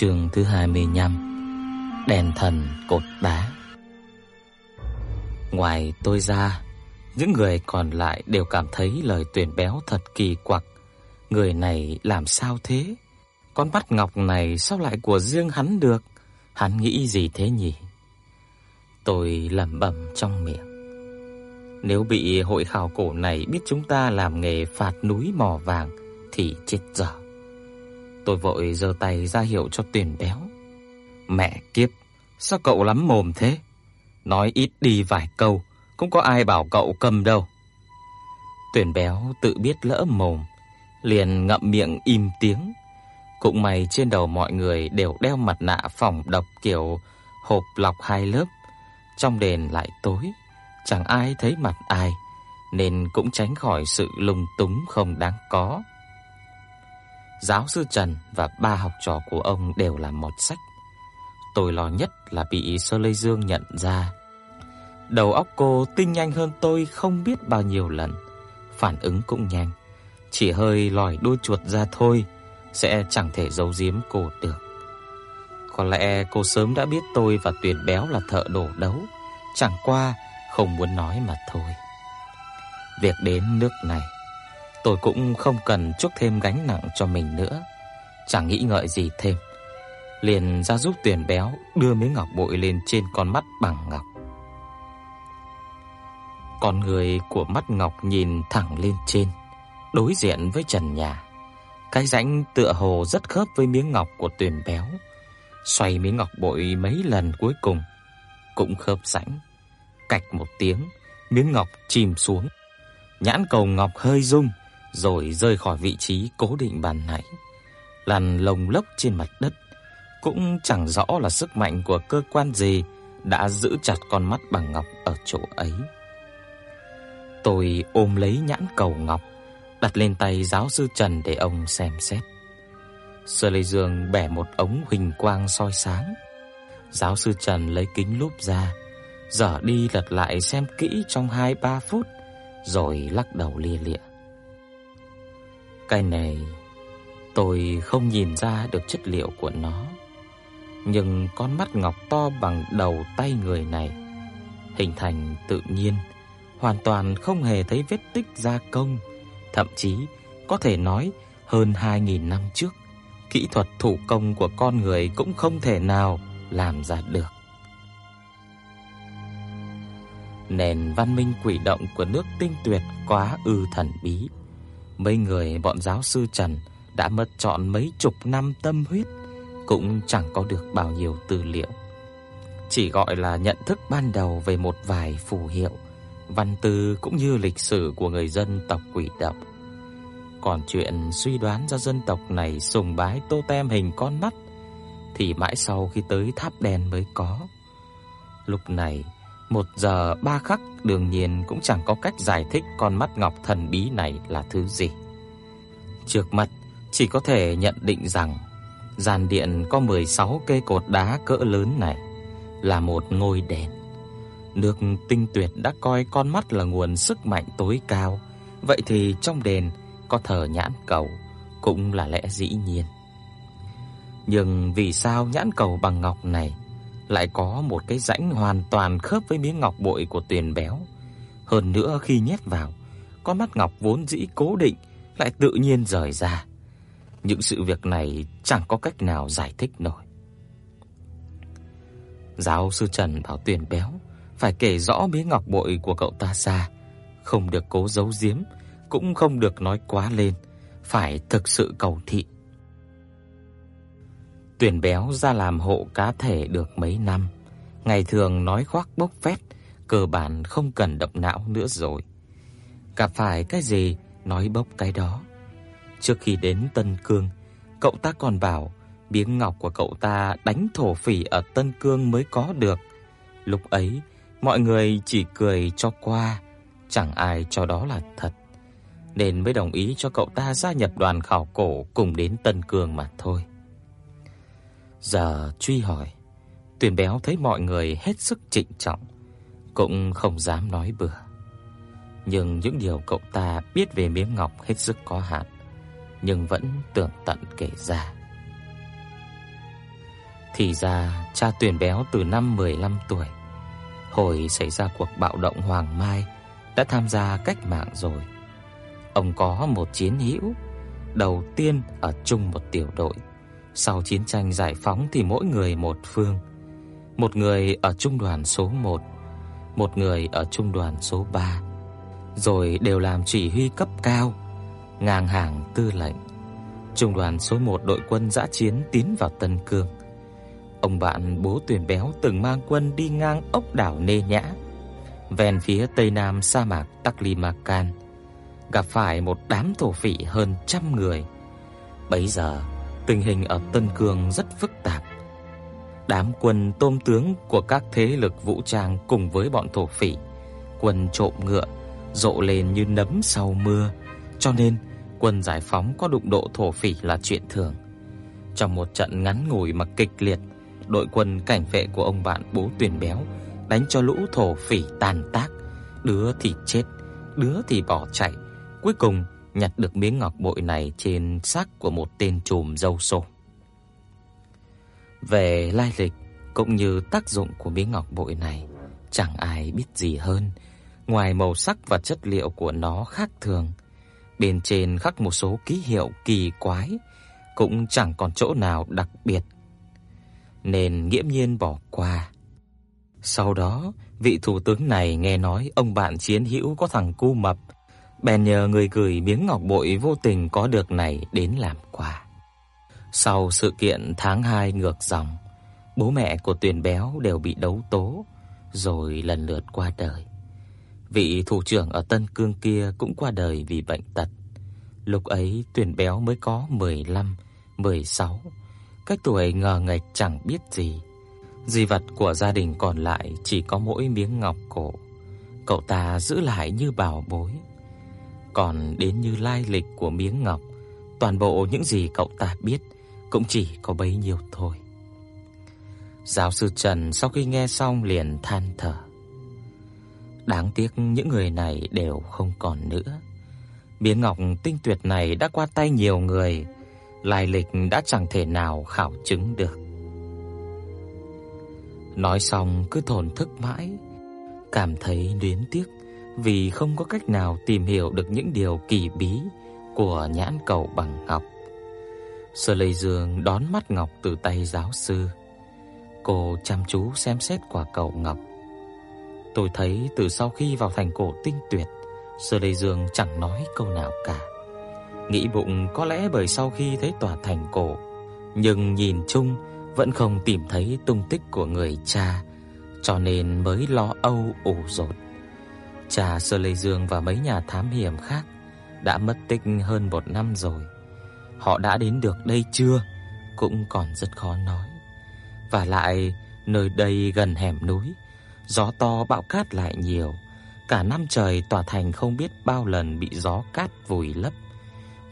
Chương thứ 25 Đèn thần cột đá Ngoài tôi ra, Những người còn lại đều cảm thấy lời tuyển béo thật kỳ quặc Người này làm sao thế? Con bắt ngọc này sao lại của riêng hắn được? Hắn nghĩ gì thế nhỉ? Tôi lẩm bẩm trong miệng. Nếu bị hội khảo cổ này biết chúng ta làm nghề phạt núi mò vàng thì chết dở. Tôi vội giơ tay ra hiệu cho Tuyển Béo. Mẹ kiếp, sao cậu lắm mồm thế? Nói ít đi vài câu, cũng có ai bảo cậu cầm đâu. Tuyển Béo tự biết lỡ mồm, liền ngậm miệng im tiếng. Cũng may trên đầu mọi người đều đeo mặt nạ phòng độc kiểu hộp lọc hai lớp. Trong đền lại tối, chẳng ai thấy mặt ai, nên cũng tránh khỏi sự lung túng không đáng có. Giáo sư Trần và ba học trò của ông đều là một sách. Tôi lo nhất là bị Sơ Lê Dương nhận ra. Đầu óc cô tinh nhanh hơn tôi không biết bao nhiêu lần, phản ứng cũng nhanh, chỉ hơi lòi đuôi chuột ra thôi sẽ chẳng thể giấu giếm cô được. Có lẽ cô sớm đã biết tôi và Tuyền Béo là thợ đổ đấu, chẳng qua không muốn nói mà thôi. Việc đến nước này, tôi cũng không cần chuốc thêm gánh nặng cho mình nữa, chẳng nghĩ ngợi gì thêm. Liền ra giúp Tuyền Béo đưa miếng ngọc bội lên trên con mắt bằng ngọc. Con người của mắt ngọc nhìn thẳng lên trên, đối diện với trần nhà. Cái rãnh tựa hồ rất khớp với miếng ngọc của Tuyền Béo. Xoay miếng ngọc bội mấy lần cuối cùng cũng khớp rãnh. Cạch một tiếng, miếng ngọc chìm xuống. Nhãn cầu ngọc hơi rung rồi rơi khỏi vị trí cố định ban nãy, lăn lồng lốc trên mặt đất. Cũng chẳng rõ là sức mạnh của cơ quan gì đã giữ chặt con mắt bằng ngọc ở chỗ ấy. Tôi ôm lấy nhãn cầu ngọc, đặt lên tay giáo sư Trần để ông xem xét. Sơ Lê Dương bẻ một ống huỳnh quang soi sáng. Giáo sư Trần lấy kính lúp ra, dở đi lật lại xem kỹ trong 2-3 phút rồi lắc đầu lia lịa. Cái này tôi không nhìn ra được chất liệu của nó, nhưng con mắt ngọc to bằng đầu tay người này hình thành tự nhiên, hoàn toàn không hề thấy vết tích gia công, thậm chí có thể nói hơn 2000 năm trước, kỹ thuật thủ công của con người cũng không thể nào làm ra được. Nền văn minh quỷ động của nước tinh tuyệt quá ư thần bí. Mấy người bọn giáo sư Trần đã mất trọn mấy chục năm tâm huyết cũng chẳng có được bao nhiêu tư liệu. Chỉ gọi là nhận thức ban đầu về một vài phù hiệu, văn từ cũng như lịch sử của người dân tộc Quỷ Động. Còn chuyện suy đoán ra dân tộc này sùng bái tô tem hình con mắt thì mãi sau khi tới tháp đèn mới có. Lúc này, một giờ ba khắc đương nhiên cũng chẳng có cách giải thích con mắt ngọc thần bí này là thứ gì. Trước mắt chỉ có thể nhận định rằng giàn điện có 16 cây cột đá cỡ lớn này là một ngôi đền. Nước tinh tuyệt đã coi con mắt là nguồn sức mạnh tối cao, vậy thì trong đền có thờ nhãn cầu cũng là lẽ dĩ nhiên. Nhưng vì sao nhãn cầu bằng ngọc này lại có một cái rãnh hoàn toàn khớp với miếng ngọc bội của Tuyền Béo? Hơn nữa khi nhét vào, con mắt ngọc vốn dĩ cố định lại tự nhiên rời ra. Những sự việc này chẳng có cách nào giải thích nổi. Giáo sư Trần bảo Tuyền Béo phải kể rõ miếng ngọc bội của cậu ta ra, không được cố giấu giếm, cũng không được nói quá lên, phải thực sự cầu thị. Tuyển béo ra làm hộ cá thể được mấy năm, ngày thường nói khoác bốc phét, cơ bản không cần động não nữa rồi. Gặp phải cái gì nói bốc cái đó. Trước khi đến Tân Cương, cậu ta còn bảo miếng ngọc của cậu ta đánh thổ phỉ ở Tân Cương mới có được. Lúc ấy, mọi người chỉ cười cho qua, chẳng ai cho đó là thật, nên mới đồng ý cho cậu ta gia nhập đoàn khảo cổ cùng đến Tân Cương mà thôi. Giờ truy hỏi, Tuyền Béo thấy mọi người hết sức trịnh trọng, cũng không dám nói bừa. Nhưng những điều cậu ta biết về miếng ngọc hết sức có hạn, nhưng vẫn tưởng tận kể ra. Thì ra cha Tuyền Béo từ năm 15 tuổi, hồi xảy ra cuộc bạo động Hoàng Mai đã tham gia cách mạng rồi. Ông có một chiến hữu đầu tiên ở chung một tiểu đội. Sau chiến tranh giải phóng thì mỗi người một phương. Một người ở trung đoàn số 1, một người ở trung đoàn số 3, rồi đều làm chỉ huy cấp cao, ngang hàng tư lệnh. Trung đoàn số 1 đội quân dã chiến tiến vào Tân Cương. Ông bạn bố Tuyền Béo từng mang quân đi ngang ốc đảo Nê Nhã, ven phía tây nam sa mạc Taklimakan, gặp phải một đám thổ phỉ hơn trăm người. Bấy giờ, tình hình ở Tân Cương rất phức tạp. Đám quân tôm tướng của các thế lực vũ trang cùng với bọn thổ phỉ, quân trộm ngựa rộ lên như nấm sau mưa, cho nên quân giải phóng có đụng độ thổ phỉ là chuyện thường. Trong một trận ngắn ngủi mà kịch liệt, đội quân cảnh vệ của ông bạn bố Tuyển Béo đánh cho lũ thổ phỉ tàn tác, đứa thì chết, đứa thì bỏ chạy. Cuối cùng nhặt được miếng ngọc bội này trên xác của một tên trùm dâu sổ. Về lai lịch cũng như tác dụng của miếng ngọc bội này, chẳng ai biết gì hơn, ngoài màu sắc và chất liệu của nó khác thường. Bên trên khắc một số ký hiệu kỳ quái, cũng chẳng còn chỗ nào đặc biệt nên nghiễm nhiên bỏ qua. Sau đó, vị thủ tướng này nghe nói ông bạn chiến hữu có thằng cu mập, bèn nhờ người gửi miếng ngọc bội vô tình có được này đến làm quà. Sau sự kiện tháng 2 ngược dòng, bố mẹ của Tuyền Béo đều bị đấu tố rồi lần lượt qua đời. Vị thủ trưởng ở Tân Cương kia cũng qua đời vì bệnh tật. Lúc ấy Tuyền Béo mới có 15, 16 cái tuổi ngờ nghệch chẳng biết gì. Di vật của gia đình còn lại chỉ có mỗi miếng ngọc cổ. Cậu ta giữ lại như bảo bối. Còn đến như lai lịch của miếng ngọc, toàn bộ những gì cậu ta biết cũng chỉ có bấy nhiêu thôi. Giáo sư Trần sau khi nghe xong liền than thở. Đáng tiếc những người này đều không còn nữa. Miếng ngọc tinh tuyệt này đã qua tay nhiều người, lai lịch đã chẳng thể nào khảo chứng được. Nói xong cứ thổn thức mãi, cảm thấy luyến tiếc vì không có cách nào tìm hiểu được những điều kỳ bí của nhãn cầu bằng ngọc. Sở Lệ Dương đón mắt ngọc từ tay giáo sư. Cô chăm chú xem xét quả cầu ngọc. Tôi thấy từ sau khi vào thành cổ tinh tuyệt, Sở Lệ Dương chẳng nói câu nào cả. Nghĩ bụng có lẽ bởi sau khi thấy tòa thành cổ, nhưng nhìn chung vẫn không tìm thấy tung tích của người cha, cho nên mới lo âu ủ rột. Cha Sơ Lê Dương và mấy nhà thám hiểm khác đã mất tích hơn một năm rồi. Họ đã đến được đây chưa cũng còn rất khó nói. Và lại nơi đây gần hẻm núi, gió to bão cát lại nhiều, cả năm trời tòa thành không biết bao lần bị gió cát vùi lấp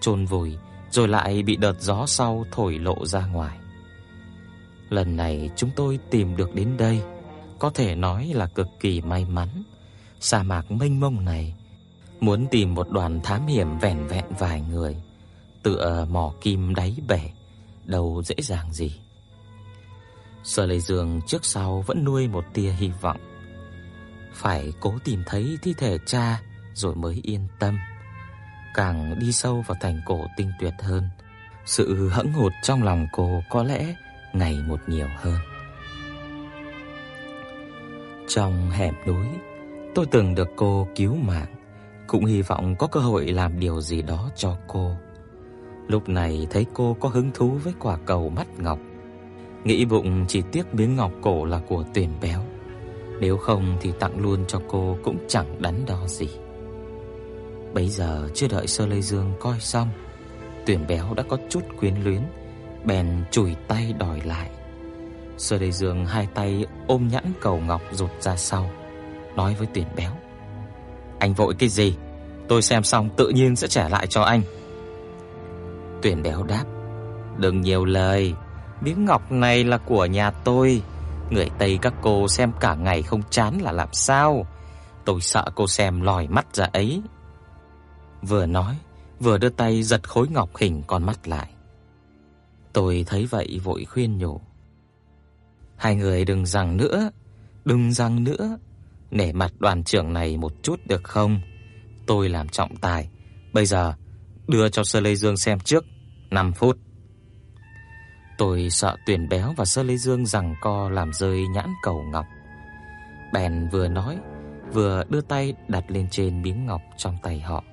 chôn vùi rồi lại bị đợt gió sau thổi lộ ra ngoài. Lần này chúng tôi tìm được đến đây, có thể nói là cực kỳ may mắn. Sa mạc mênh mông này muốn tìm một đoàn thám hiểm vẻn vẹn vài người, tựa mỏ kim đáy bể, đâu dễ dàng gì. Sở Lệ Dương trước sau vẫn nuôi một tia hy vọng, phải cố tìm thấy thi thể cha rồi mới yên tâm càng đi sâu vào thành cổ tinh tuyệt hơn, sự hững hụt trong lòng cô có lẽ ngày một nhiều hơn. Trong hẻm núi, tôi từng được cô cứu mạng, cũng hy vọng có cơ hội làm điều gì đó cho cô. Lúc này thấy cô có hứng thú với quả cầu mắt ngọc, nghĩ bụng chỉ tiếc miếng ngọc cổ là của Tuyền Béo, nếu không thì tặng luôn cho cô cũng chẳng đắn đo gì. Bấy giờ chưa đợi Sơ Lê Dương coi xong, Tuyển béo đã có chút quyến luyến, bèn chùi tay đòi lại. Sơ lây Dương hai tay ôm nhãn cầu ngọc rụt ra sau, nói với Tuyển béo: "Anh vội cái gì? Tôi xem xong tự nhiên sẽ trả lại cho anh." Tuyển béo đáp: "Đừng nhiều lời, miếng ngọc này là của nhà tôi." Người Tây các cô xem cả ngày không chán là làm sao? Tôi sợ cô xem lòi mắt ra ấy. Vừa nói, vừa đưa tay giật khối ngọc hình con mắt lại. Tôi thấy vậy vội khuyên nhủ. Hai người đừng rằng nữa, đừng rằng nữa. Nể mặt đoàn trưởng này một chút được không? Tôi làm trọng tài. Bây giờ đưa cho Sơ Lê Dương xem trước 5 phút. Tôi sợ Tuyển Béo và Sơ Lê Dương rằng co làm rơi nhãn cầu ngọc. Bèn vừa nói, vừa đưa tay đặt lên trên miếng ngọc trong tay họ.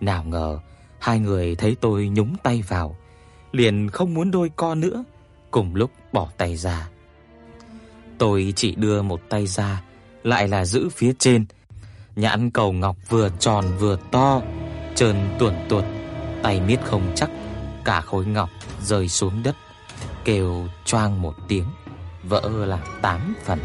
Nào ngờ, hai người thấy tôi nhúng tay vào, liền không muốn đôi co nữa, cùng lúc bỏ tay ra. Tôi chỉ đưa một tay ra, lại là giữ phía trên. Nhãn cầu ngọc vừa tròn vừa to, trơn tuột tuột, tay miết không chắc, cả khối ngọc rơi xuống đất kêu choang một tiếng, vỡ làm tám phần.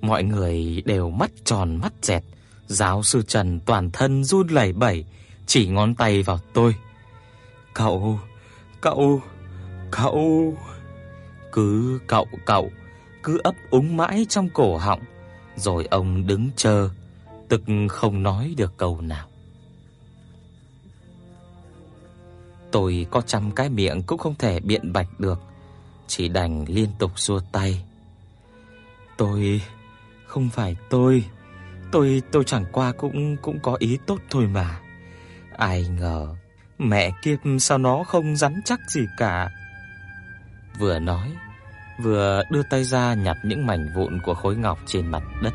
Mọi người đều mắt tròn mắt dẹt, giáo sư Trần toàn thân run lẩy bẩy, chỉ ngón tay vào tôi. "Cậu, cậu, cậu." Cứ cậu cậu cứ ấp úng mãi trong cổ họng. Rồi ông đứng chờ, tức không nói được câu nào. Tôi có trăm cái miệng cũng không thể biện bạch được, chỉ đành liên tục xua tay. Tôi không phải tôi, tôi tôi chẳng qua cũng cũng có ý tốt thôi mà. Ai ngờ mẹ kiếp sao nó không rắn chắc gì cả. Vừa nói, vừa đưa tay ra nhặt những mảnh vụn của khối ngọc trên mặt đất.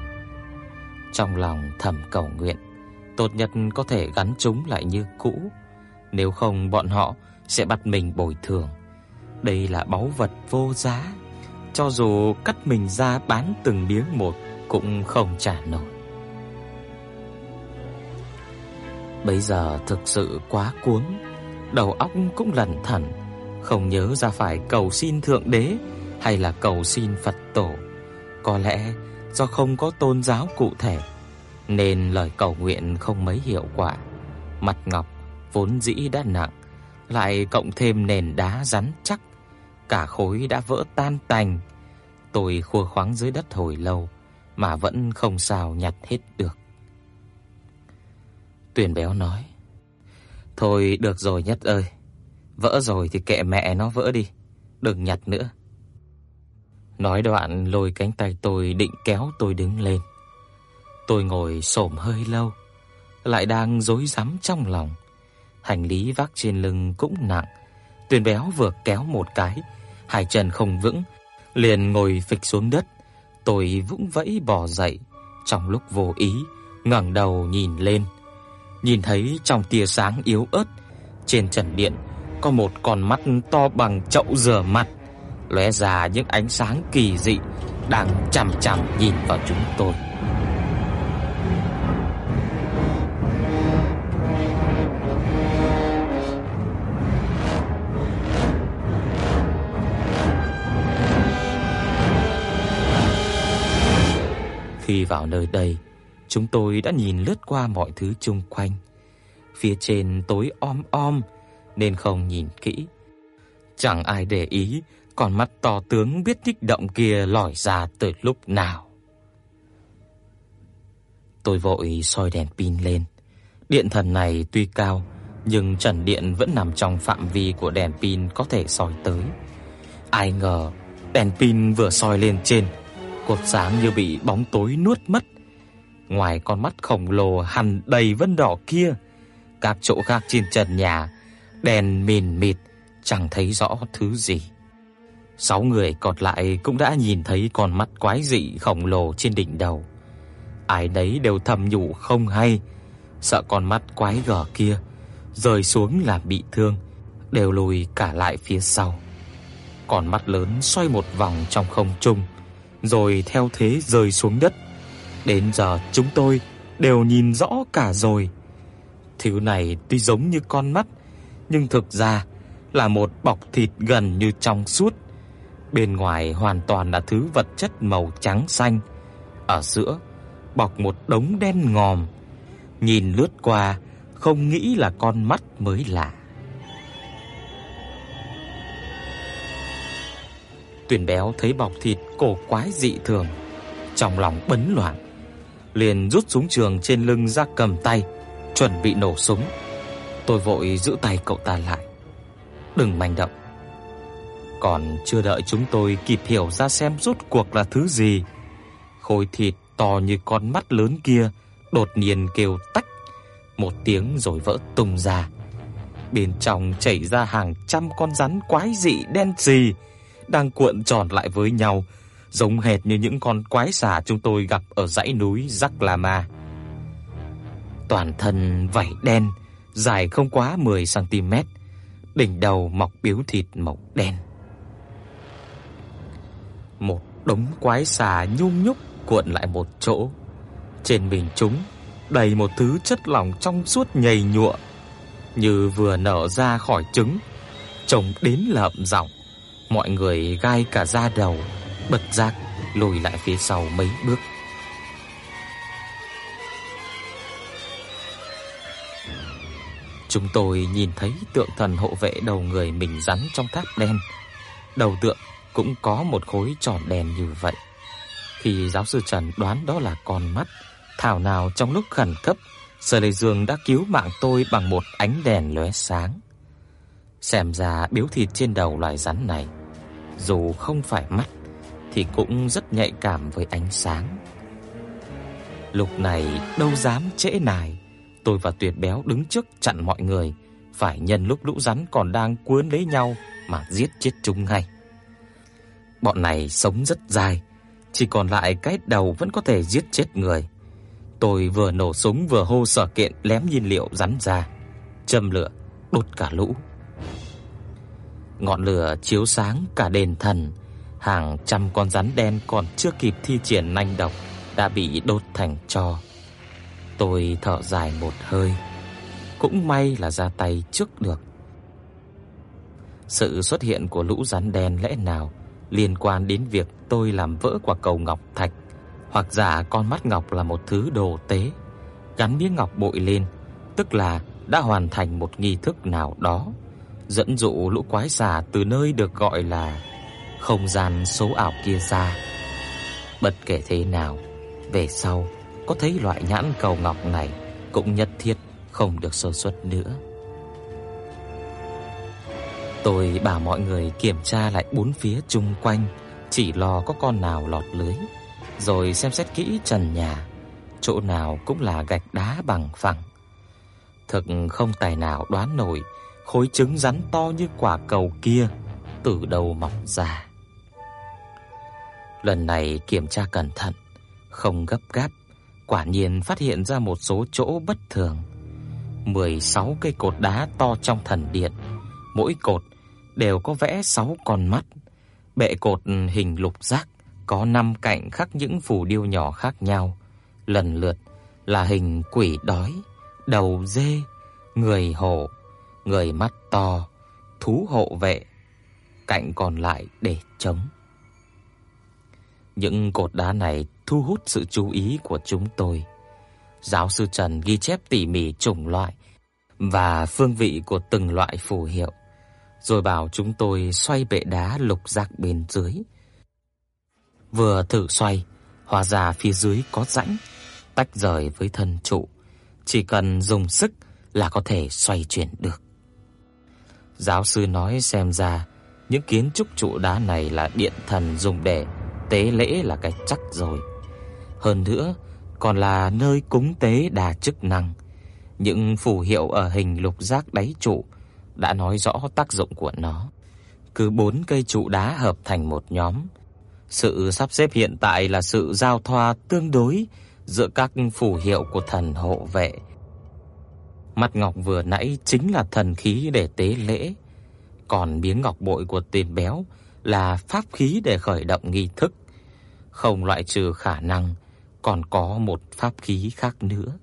Trong lòng thầm cầu nguyện, tốt nhất có thể gắn chúng lại như cũ, nếu không bọn họ sẽ bắt mình bồi thường. Đây là báu vật vô giá, cho dù cắt mình ra bán từng miếng một cũng không trả nổi. Bây giờ thực sự quá cuống, đầu óc cũng lẩn thẩn, không nhớ ra phải cầu xin thượng đế hay là cầu xin Phật tổ. Có lẽ do không có tôn giáo cụ thể nên lời cầu nguyện không mấy hiệu quả. Mặt ngọc vốn dĩ đã nặng, lại cộng thêm nền đá rắn chắc, cả khối đã vỡ tan tành. Tôi khua khoáng dưới đất hồi lâu mà vẫn không sao nhặt hết được. Tuyền béo nói: "Thôi được rồi Nhất ơi, vỡ rồi thì kệ mẹ nó vỡ đi, đừng nhặt nữa." Nói đoạn lôi cánh tay tôi định kéo tôi đứng lên. Tôi ngồi xổm hơi lâu, lại đang rối rắm trong lòng. Hành lý vác trên lưng cũng nặng, Tuyền béo vừa kéo một cái, hai chân không vững, liền ngồi phịch xuống đất. Tôi vũng vẫy bò dậy, trong lúc vô ý ngẩng đầu nhìn lên, nhìn thấy trong tia sáng yếu ớt trên trần điện có một con mắt to bằng chậu rửa mặt lóe ra những ánh sáng kỳ dị đang chằm chằm nhìn vào chúng tôi. Khi vào nơi đây, chúng tôi đã nhìn lướt qua mọi thứ xung quanh. Phía trên tối om om nên không nhìn kỹ. Chẳng ai để ý con mắt to tướng biết kích động kia lòi ra từ lúc nào. Tôi vội soi đèn pin lên. Điện thần này tuy cao, nhưng trần điện vẫn nằm trong phạm vi của đèn pin có thể soi tới. Ai ngờ, đèn pin vừa soi lên trên, cột sáng như bị bóng tối nuốt mất. Ngoài con mắt khổng lồ hằn đầy vân đỏ kia, các chỗ khác trên trần nhà đèn mìn mịt, chẳng thấy rõ thứ gì. Sáu người còn lại cũng đã nhìn thấy con mắt quái dị khổng lồ trên đỉnh đầu. Ai nấy đều thầm nhủ không hay, sợ con mắt quái gở kia rơi xuống làm bị thương, đều lùi cả lại phía sau. Con mắt lớn xoay một vòng trong không trung, rồi theo thế rơi xuống đất. Đến giờ chúng tôi đều nhìn rõ cả rồi. Thứ này tuy giống như con mắt, nhưng thực ra là một bọc thịt gần như trong suốt. Bên ngoài hoàn toàn là thứ vật chất màu trắng xanh, ở giữa bọc một đống đen ngòm. Nhìn lướt qua, không nghĩ là con mắt mới lạ. Tuyển béo thấy bọc thịt cổ quái dị thường, trong lòng bấn loạn, liền rút súng trường trên lưng ra cầm tay, chuẩn bị nổ súng. Tôi vội giữ tay cậu ta lại. Đừng manh động. Còn chưa đợi chúng tôi kịp hiểu ra xem rốt cuộc là thứ gì, khối thịt to như con mắt lớn kia đột nhiên kêu tách một tiếng rồi vỡ tung ra. Bên trong chảy ra hàng trăm con rắn quái dị đen sì đang cuộn tròn lại với nhau, giống hệt như những con quái xà chúng tôi gặp ở dãy núi Rắc La Ma. Toàn thân vảy đen, dài không quá 10 cm, đỉnh đầu mọc biếu thịt màu đen. Một đống quái xà nhung nhúc cuộn lại một chỗ. Trên mình chúng đầy một thứ chất lỏng trong suốt nhầy nhụa, như vừa nở ra khỏi trứng, trông đến lợm giọng. Mọi người gai cả da đầu, bật giác lùi lại phía sau mấy bước. Chúng tôi nhìn thấy tượng thần hộ vệ đầu người mình rắn trong tháp đen. Đầu tượng cũng có một khối tròn đen như vậy. Khi giáo sư Trần đoán đó là con mắt, thảo nào trong lúc khẩn cấp, Sở Lệ Dương đã cứu mạng tôi bằng một ánh đèn lóe sáng. Xem ra biếu thịt trên đầu loài rắn này, dù không phải mắt thì cũng rất nhạy cảm với ánh sáng. Lúc này đâu dám trễ nải, tôi và Tuyệt Béo đứng trước chặn mọi người, phải nhân lúc lũ rắn còn đang cuốn lấy nhau mà giết chết chúng ngay. Bọn này sống rất dài, chỉ còn lại cái đầu vẫn có thể giết chết người. Tôi vừa nổ súng vừa hô sở kiện lém nhiên liệu rắn ra, châm lửa đốt cả lũ. Ngọn lửa chiếu sáng cả đền thần, hàng trăm con rắn đen còn chưa kịp thi triển nhanh độc đã bị đốt thành tro. Tôi thở dài một hơi, cũng may là ra tay trước được. Sự xuất hiện của lũ rắn đen lẽ nào liên quan đến việc tôi làm vỡ quả cầu ngọc thạch, hoặc giả con mắt ngọc là một thứ đồ tế, gắn miếng ngọc bội lên, tức là đã hoàn thành một nghi thức nào đó, dẫn dụ lũ quái xà từ nơi được gọi là không gian số ảo kia ra. Bất kể thế nào, về sau có thấy loại nhãn cầu ngọc này cũng nhất thiết không được sơ suất nữa. Tôi bảo mọi người kiểm tra lại bốn phía chung quanh, chỉ lo có con nào lọt lưới, rồi xem xét kỹ trần nhà, chỗ nào cũng là gạch đá bằng phẳng. Thực không tài nào đoán nổi khối trứng rắn to như quả cầu kia từ đâu mọc ra. Lần này kiểm tra cẩn thận, không gấp gáp, quả nhiên phát hiện ra một số chỗ bất thường. 16 cây cột đá to trong thần điện, mỗi cột đều có vẽ 6 con mắt. Bệ cột hình lục giác có 5 cạnh khắc những phù điêu nhỏ khác nhau, lần lượt là hình quỷ đói, đầu dê, người hổ, người mắt to, thú hộ vệ, cạnh còn lại để trống. Những cột đá này thu hút sự chú ý của chúng tôi. Giáo sư Trần ghi chép tỉ mỉ chủng loại và phương vị của từng loại phù hiệu rồi bảo chúng tôi xoay bệ đá lục giác bên dưới. Vừa thử xoay, hóa ra phía dưới có rãnh tách rời với thân trụ, chỉ cần dùng sức là có thể xoay chuyển được. Giáo sư nói xem ra những kiến trúc trụ đá này là điện thần dùng để tế lễ là cái chắc rồi. Hơn nữa, còn là nơi cúng tế đa chức năng. Những phù hiệu ở hình lục giác đáy trụ đã nói rõ tác dụng của nó. Cứ bốn cây trụ đá hợp thành một nhóm. Sự sắp xếp hiện tại là sự giao thoa tương đối giữa các phù hiệu của thần hộ vệ. Mặt ngọc vừa nãy chính là thần khí để tế lễ, còn miếng ngọc bội của tiền béo là pháp khí để khởi động nghi thức không loại trừ khả năng còn có một pháp khí khác nữa.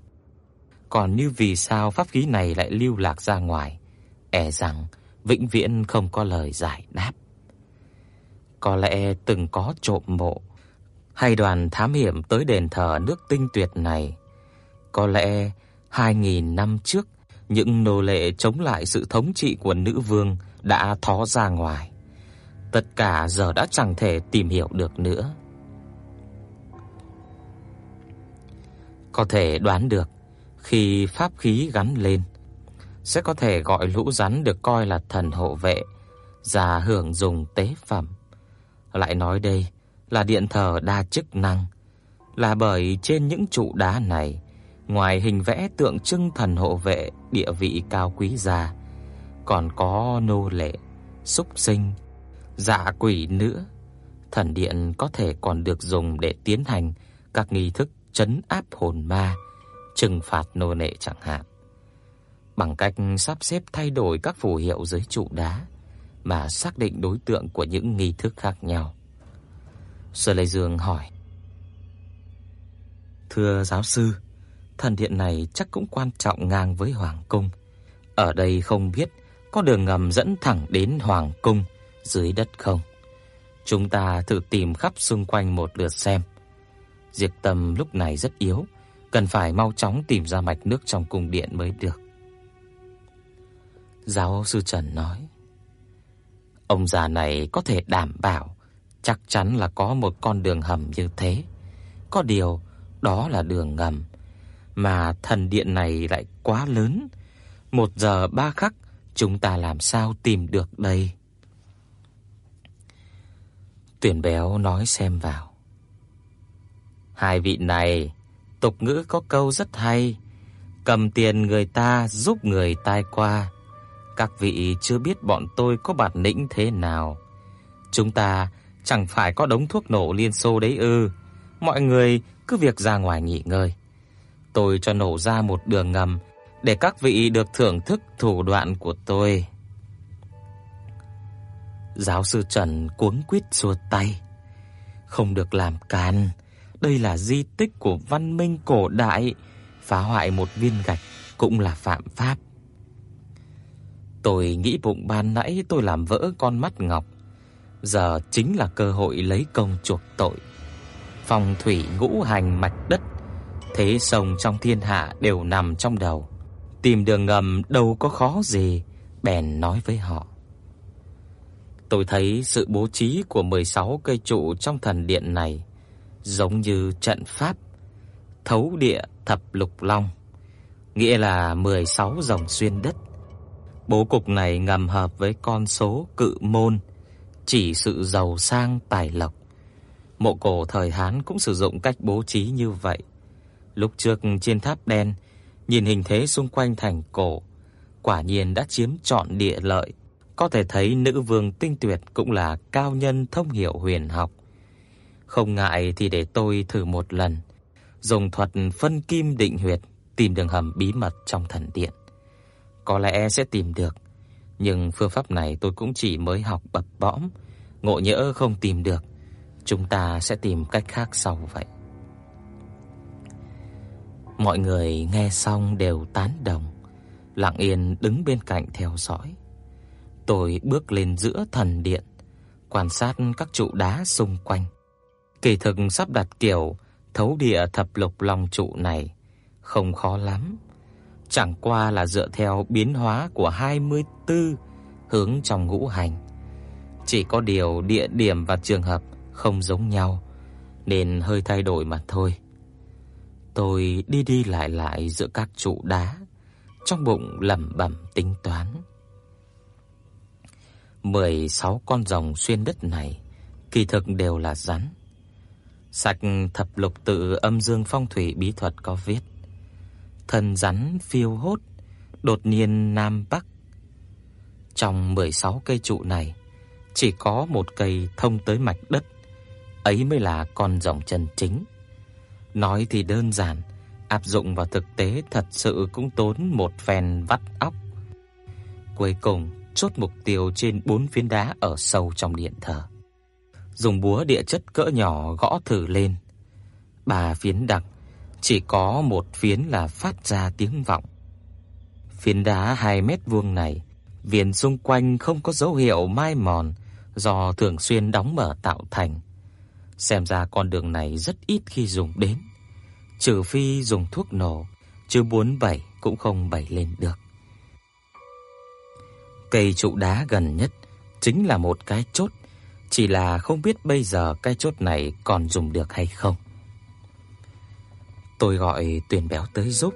Còn như vì sao pháp khí này lại lưu lạc ra ngoài, e rằng vĩnh viễn không có lời giải đáp. Có lẽ từng có trộm mộ hay đoàn thám hiểm tới đền thờ nước tinh tuyệt này. Có lẽ 2000 năm trước, những nô lệ chống lại sự thống trị của nữ vương đã thó ra ngoài. Tất cả giờ đã chẳng thể tìm hiểu được nữa. Có thể đoán được khi pháp khí gắn lên sẽ có thể gọi lũ rắn được coi là thần hộ vệ ra hưởng dùng tế phẩm. Lại nói đây là điện thờ đa chức năng, là bởi trên những trụ đá này, ngoài hình vẽ tượng trưng thần hộ vệ địa vị cao quý ra, còn có nô lệ, súc sinh, dạ quỷ nữa. Thần điện có thể còn được dùng để tiến hành các nghi thức trấn áp hồn ma, trừng phạt nô lệ chẳng hạn. Bằng cách sắp xếp thay đổi các phù hiệu dưới trụ đá mà xác định đối tượng của những nghi thức khác nhau. Sở Lệ Dương hỏi: "Thưa giáo sư, thần điện này chắc cũng quan trọng ngang với hoàng cung. Ở đây không biết có đường ngầm dẫn thẳng đến hoàng cung dưới đất không? Chúng ta thử tìm khắp xung quanh một lượt xem." Diệp Tâm lúc này rất yếu, cần phải mau chóng tìm ra mạch nước trong cung điện mới được. Giáo sư Trần nói: Ông già này có thể đảm bảo chắc chắn là có một con đường hầm như thế. Có điều, đó là đường ngầm, mà thần điện này lại quá lớn. Một giờ ba khắc, chúng ta làm sao tìm được đây? Tuyển béo nói xem vào. Hai vị này, tục ngữ có câu rất hay, cầm tiền người ta giúp người tai qua. Các vị chưa biết bọn tôi có bản lĩnh thế nào. Chúng ta chẳng phải có đống thuốc nổ liên xô đấy ư? Mọi người cứ việc ra ngoài nghỉ ngơi. Tôi cho nổ ra một đường ngầm để các vị được thưởng thức thủ đoạn của tôi. Giáo sư Trần cuống quýt xua tay. Không được làm can, đây là di tích của văn minh cổ đại, phá hoại một viên gạch cũng là phạm pháp. Tôi nghĩ bụng ban nãy tôi làm vỡ con mắt ngọc, giờ chính là cơ hội lấy công chuộc tội. Phong thủy ngũ hành mạch đất, thế sông trong thiên hạ đều nằm trong đầu. Tìm đường ngầm đâu có khó gì, bèn nói với họ. Tôi thấy sự bố trí của 16 cây trụ trong thần điện này giống như trận pháp thấu địa thập lục long, nghĩa là 16 dòng xuyên đất. Bố cục này ngầm hợp với con số cự môn, chỉ sự giàu sang tài lộc. Mộ cổ thời Hán cũng sử dụng cách bố trí như vậy. Lúc trước trên tháp đen, nhìn hình thế xung quanh thành cổ, quả nhiên đã chiếm trọn địa lợi. Có thể thấy nữ vương tinh tuyệt cũng là cao nhân thông hiểu huyền học. Không ngại thì để tôi thử một lần, dùng thuật phân kim định huyệt tìm đường hầm bí mật trong thần điện. Có lẽ sẽ tìm được, nhưng phương pháp này tôi cũng chỉ mới học bập bõm, ngộ nhỡ không tìm được, chúng ta sẽ tìm cách khác sau vậy. Mọi người nghe xong đều tán đồng, lặng yên đứng bên cạnh theo dõi. Tôi bước lên giữa thần điện, quan sát các trụ đá xung quanh. Kỳ thực sắp đặt kiểu thấu địa thập lục long trụ này không khó lắm, chẳng qua là dựa theo biến hóa của 24 hướng trong ngũ hành. Chỉ có điều địa điểm và trường hợp không giống nhau nên hơi thay đổi mà thôi. Tôi đi đi lại lại giữa các trụ đá, trong bụng lẩm bẩm tính toán. 16 con rồng xuyên đất này kỳ thực đều là rắn. Sạch thập lục tự âm dương phong thủy bí thuật có viết: Thần rắn phiêu hốt, đột nhiên nam bắc. Trong 16 cây trụ này, chỉ có một cây thông tới mạch đất, ấy mới là con rồng chân chính. Nói thì đơn giản, áp dụng vào thực tế thật sự cũng tốn một phen vắt óc. Cuối cùng, chốt mục tiêu trên bốn phiến đá ở sâu trong điện thờ dùng búa địa chất cỡ nhỏ gõ thử lên. Ba phiến đặc, chỉ có một phiến là phát ra tiếng vọng. Phiến đá 2 mét vuông này, viền xung quanh không có dấu hiệu mai mòn do thường xuyên đóng mở tạo thành. Xem ra con đường này rất ít khi dùng đến, trừ phi dùng thuốc nổ, chứ bốn bảy cũng không bày lên được. Cây trụ đá gần nhất chính là một cái chốt, chỉ là không biết bây giờ cái chốt này còn dùng được hay không. Tôi gọi Tuyền Béo tới giúp.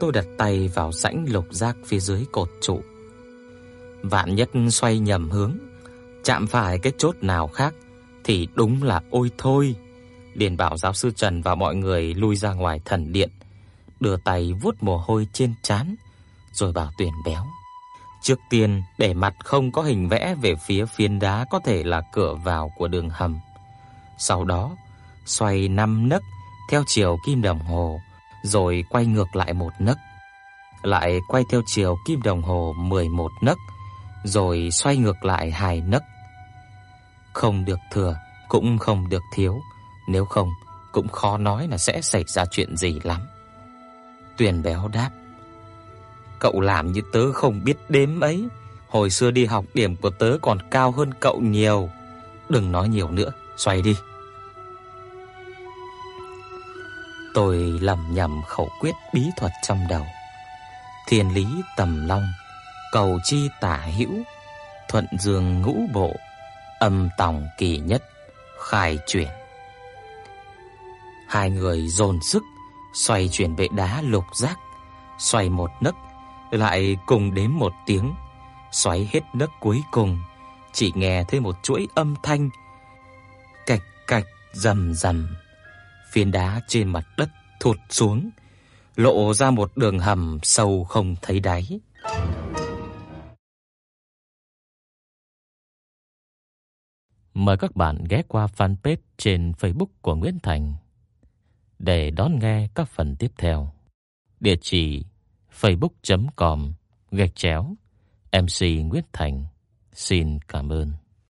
Tôi đặt tay vào rãnh lục giác phía dưới cột trụ. Vạn nhất xoay nhầm hướng, chạm phải cái chốt nào khác thì đúng là ôi thôi. Liền bảo giáo sư Trần và mọi người lui ra ngoài thần điện, đưa tay vuốt mồ hôi trên trán, rồi bảo Tuyền Béo Trước tiên, để mặt không có hình vẽ về phía phiến đá có thể là cửa vào của đường hầm. Sau đó, xoay 5 nấc theo chiều kim đồng hồ, rồi quay ngược lại một nấc. Lại quay theo chiều kim đồng hồ 11 nấc, rồi xoay ngược lại hai nấc. Không được thừa cũng không được thiếu, nếu không cũng khó nói là sẽ xảy ra chuyện gì lắm. Tuyền béo đáp: Cậu làm như tớ không biết đếm ấy. Hồi xưa đi học điểm của tớ còn cao hơn cậu nhiều. Đừng nói nhiều nữa, xoay đi. Tôi lẩm nhẩm khẩu quyết bí thuật trong đầu. Thiên lý tầm long, cầu chi tả hữu, thuận dương ngũ bộ, âm tòng kỳ nhất, khai chuyển. Hai người dồn sức xoay chuyển bệ đá lục giác, xoay một nấc lại cùng đếm một tiếng, xoáy hết nấc cuối cùng, chỉ nghe thấy một chuỗi âm thanh cạch cạch rầm rầm. Phiến đá trên mặt đất thụt xuống, lộ ra một đường hầm sâu không thấy đáy. Mời các bạn ghé qua fanpage trên Facebook của Nguyễn Thành để đón nghe các phần tiếp theo. Địa chỉ facebook.com gạch chéo MC Nguyễn Thành. Xin cảm ơn.